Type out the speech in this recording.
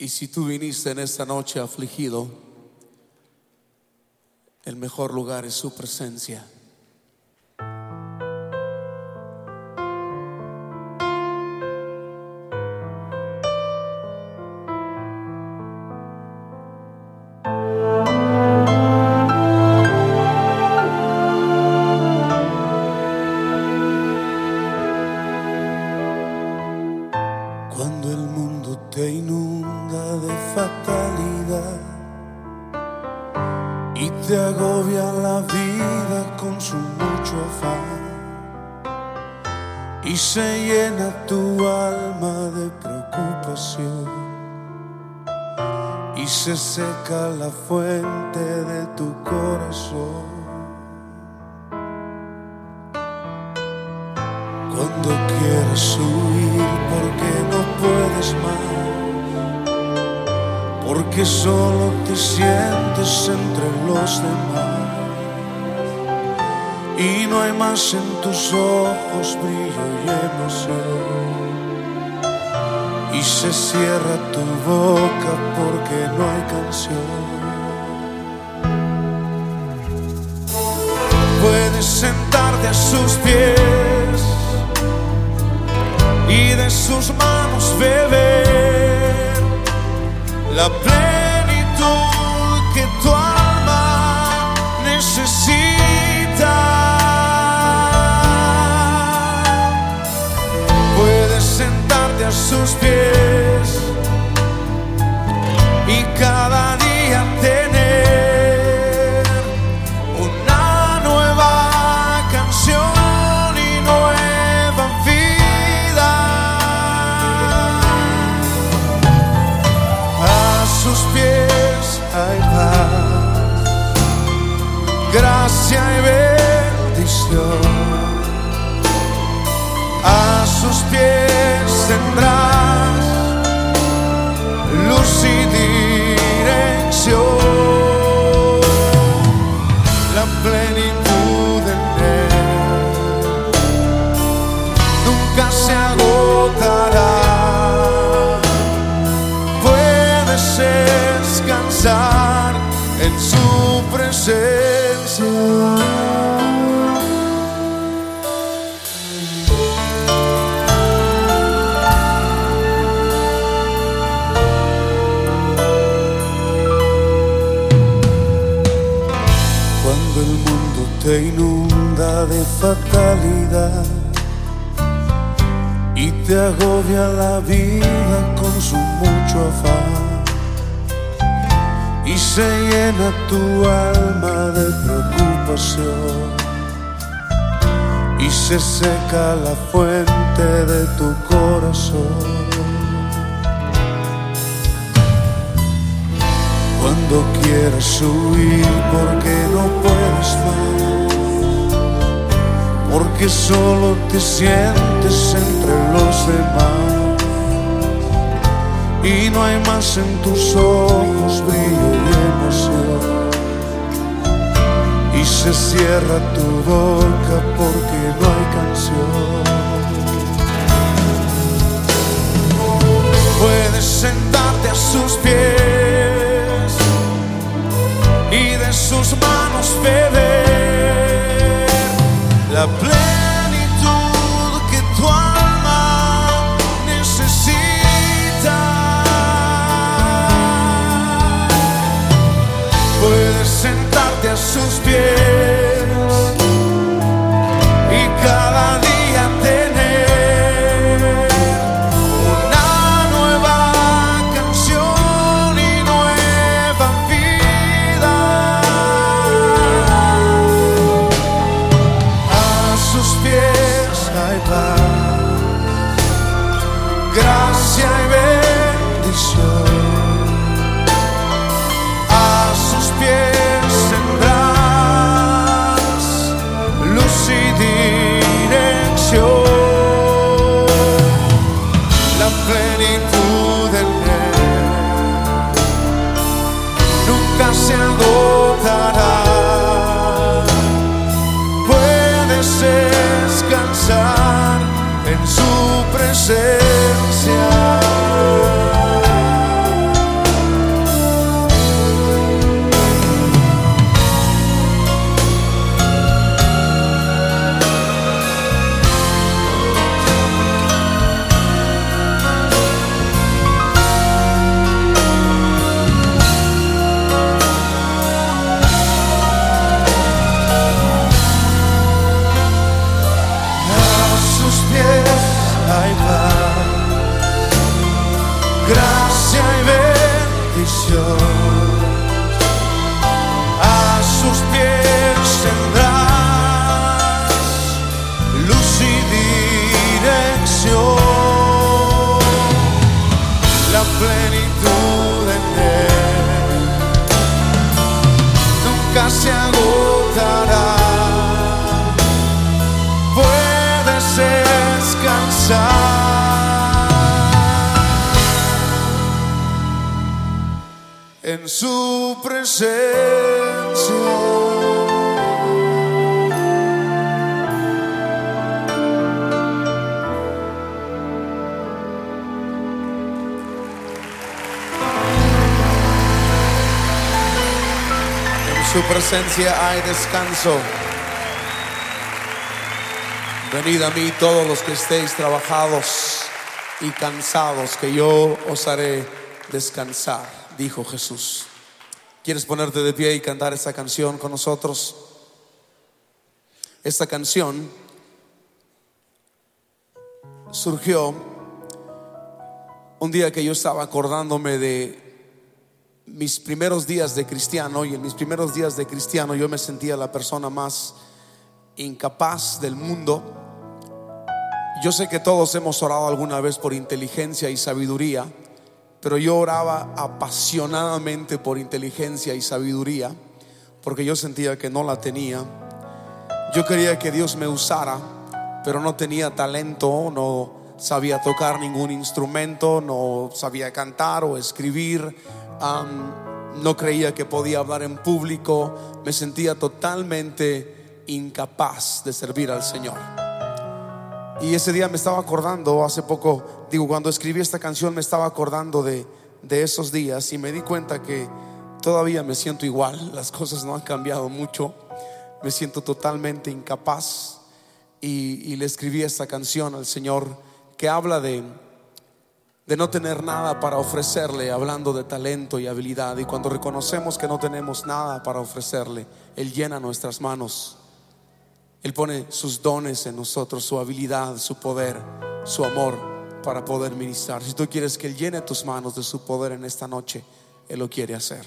Y si tú viniste en esta noche afligido, el mejor lugar es su presencia. De fatalidad y te agobia la vida con su mucho afán y se llena tu alma de preocupación y se seca la fuente de tu corazón. Cuando quieres huir porque no puedes más, porque solo te sientes entre los demás y no hay más en tus ojos brillo y emoción. Y se cierra tu boca la plenitud que tu alma necesita. Puedes sentarte a sus pies y cada día tendrás luz y dirección. La plenitud en él nunca se agotará. Puedes descansar en su presencia. Te inunda de fatalidad y te agobia la vida con su mucho afán. Y se llena tu alma de preocupación. Y se seca la fuente de tu corazón. Cuando quieres huir porque no puedes más, porque solo te sientes entre los demás. Y no hay más en tus ojos brillo y emoción. Y se cierra tu boca a sus pies nunca se agotará. Puedes descansar en su presencia. En su presencia. En su presencia hay descanso. Venid a mí todos los que estéis trabajados y cansados, que yo os haré descansar, dijo Jesús. ¿Quieres ponerte de pie y cantar esta canción con nosotros? Esta canción surgió un día que yo estaba acordándome de mis primeros días de cristiano y en mis primeros días de cristiano yo me sentía la persona más incapaz del mundo. Yo sé que todos hemos orado alguna vez por inteligencia y sabiduría, pero yo oraba apasionadamente por inteligencia y sabiduría porque yo sentía que no la tenía. Yo quería que Dios me usara, pero no tenía talento, no sabía tocar ningún instrumento, no sabía cantar o escribir, no creía que podía hablar en público, me sentía totalmente incapaz de servir al Señor. Y ese día me estaba acordando, hace poco, digo, cuando escribí esta canción me estaba acordando de, de esos días y me di cuenta que todavía me siento igual, las cosas no han cambiado mucho, me siento totalmente incapaz y, le escribí esta canción al Señor que habla de, de no tener nada para ofrecerle, hablando de talento y habilidad. Y cuando reconocemos que no tenemos nada para ofrecerle, Él llena nuestras manos. Él pone sus dones en nosotros, su habilidad, su poder, su amor para poder ministrar. Si tú quieres que Él llene tus manos de su poder en esta noche, Él lo quiere hacer.